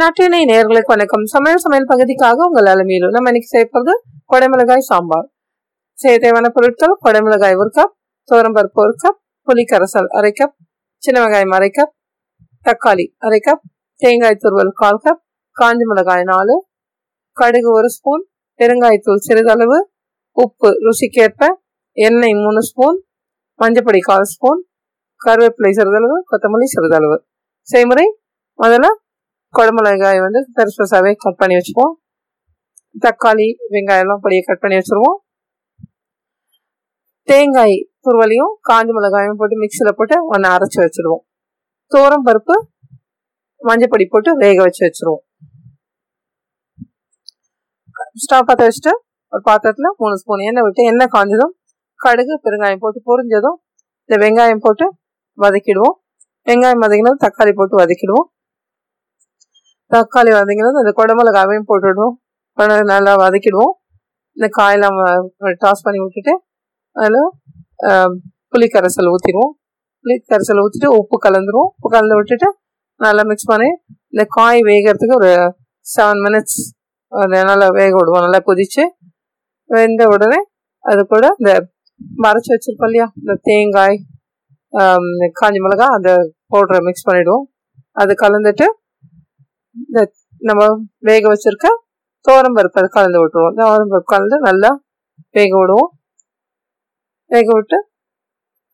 நாட்டினை நேர்களுக்கு வணக்கம். சமையல் சமையல் பகுதிக்காக உங்கள் அலமையிலும் நம்ம இன்னைக்கு சேர்ப்பது கொடைமிளகாய் சாம்பார். செய்ய தேவையான பொருட்கள் கொடைமிளகாய் ஒரு கப் துவரம்பருப்பு ஒரு கப் புளிக்கரசல் அரை கப் சின்ன வெங்காயம் அரை கப் தக்காளி அரை கப் தேங்காய் துருவல் கால் கப் காஞ்சி மிளகாய் நாலு கடுகு ஒரு ஸ்பூன் பெருங்காயத்தூள் சிறிதளவு உப்பு ருசிக்கேற்ப எண்ணெய் மூணு ஸ்பூன் மஞ்சப்பொடி கால் ஸ்பூன் கருவேப்பிலை சிறிதளவு கொத்தமல்லி சிறிதளவு. செய்முறை முதல்ல குடமிளகாய் வந்து பெருசு பெருசாகவே கட் பண்ணி வச்சுப்போம் தக்காளி வெங்காயம்லாம் பொடியை கட் பண்ணி வச்சுருவோம். தேங்காய் துருவலையும் காஞ்ச மிளகாயும் போட்டு மிக்சியில் போட்டு ஒன்று அரைச்சி வச்சுடுவோம் தோரம் பருப்பு மஞ்சப்பொடி போட்டு வேக வச்சு வச்சுருவோம். ஸ்டவ் பற்ற வச்சுட்டு ஒரு பாத்திரத்தில் மூணு ஸ்பூன் எண்ணெய் விட்டு எண்ணெய் காஞ்சதும் கடுகு பெருங்காயம் போட்டு பொரிஞ்சதும் இந்த வெங்காயம் போட்டு வதக்கிடுவோம். வெங்காயம் வதக்கினதும் தக்காளி போட்டு வதக்கிடுவோம். தக்காளி வதங்கினதும் அந்த குடமிளகாவையும் போட்டுவிடுவோம் நல்லா வதக்கிடுவோம். இந்த காயெல்லாம் டாஸ் பண்ணி விட்டுட்டு அதில் புளிக்கரைசல் ஊற்றிடுவோம் புளிக்கரைசல் ஊற்றிட்டு உப்பு கலந்துருவோம். உப்பு கலந்து விட்டுட்டு நல்லா மிக்ஸ் பண்ணி இந்த காய் வேகிறதுக்கு ஒரு செவன் மினிட்ஸ் நல்லா வேக விடுவோம். நல்லா கொதித்து வெந்த உடனே அது கூட இந்த மறைச்சி வச்சிருப்போம் இல்லையா? இந்த தேங்காய் காஞ்சி மிளகா அந்த பவுடரை மிக்ஸ் பண்ணிவிடுவோம் அது கலந்துட்டு இந்த நம்ம வேக வச்சிருக்க தோரம் பருப்பு அதை கலந்து விட்டுருவோம். தோரம் பருப்பு கலந்து நல்லா வேக விடுவோம். வேக விட்டு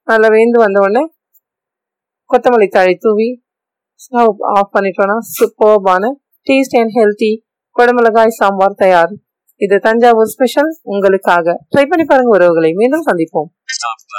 நல்லா வேந்து வந்த உடனே கொத்தமல்லி தழை தூவி ஸ்டவ் ஆஃப் பண்ணிட்டோன்னா சூப்பர்பான டேஸ்ட் அண்ட் ஹெல்த்தி குடமிளகாய் சாம்பார் தயார். இது தஞ்சாவூர் ஸ்பெஷல் உங்களுக்காக. ட்ரை பண்ணி பாருங்க உறவுகளை. மீண்டும் சந்திப்போம்.